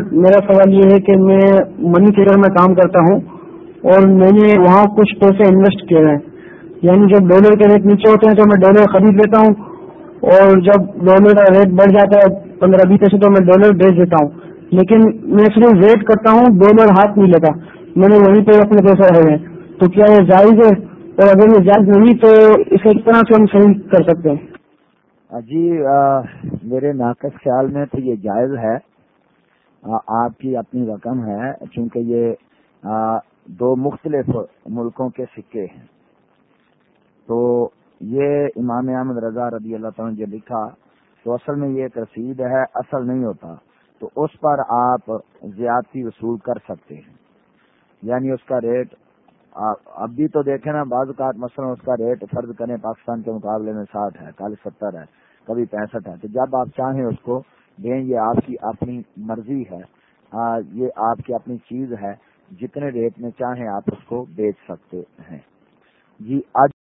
میرا سوال یہ ہے کہ میں منی ٹریڈر میں کام کرتا ہوں اور میں نے وہاں کچھ پیسے انویسٹ کیے ہیں۔ یعنی جب ڈالر کے ریٹ نیچے ہوتے ہیں تو میں ڈالر خرید لیتا ہوں اور جب ڈالر کا ریٹ بڑھ جاتا ہے پندرہ بیس پیسے تو میں ڈالر بیچ دیتا ہوں۔ لیکن میں صرف ویٹ کرتا ہوں ڈالر ہاتھ نہیں لیتا میں نے وہیں پہ اپنے پیسے رہے ہیں۔ تو کیا یہ جائز ہے؟ اور اگر یہ جائز نہیں تو اسے کس طرح سے ہم صحیح کر سکتے ہیں؟ جی میرے ناقص خیال میں تو یہ جائز ہے۔ آپ کی اپنی رقم ہے، چونکہ یہ دو مختلف ملکوں کے سکے ہیں۔ تو یہ امام احمد رضا رضی اللہ تعالیٰ جو لکھا، تو اصل میں یہ ایک رسید ہے، اصل نہیں ہوتا۔ تو اس پر آپ زیادتی وصول کر سکتے ہیں۔ یعنی اس کا ریٹ اب بھی تو دیکھیں نا، بعض اوقات مثلا اس کا ریٹ فرض کریں پاکستان کے مقابلے میں ساٹھ ہے کل ستر ہے، کبھی پینسٹھ ہے۔ تو جب آپ چاہیں اس کو دیں، یہ آپ کی اپنی مرضی ہے۔ یہ آپ کی اپنی چیز ہے۔ جتنے ریٹ میں چاہیں آپ اس کو بیچ سکتے ہیں۔ جی آج